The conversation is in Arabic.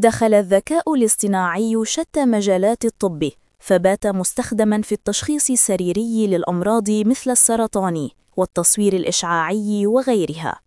دخل الذكاء الاصطناعي شتى مجالات الطب فبات مستخدما في التشخيص السريري للأمراض مثل السرطان والتصوير الإشعاعي وغيرها.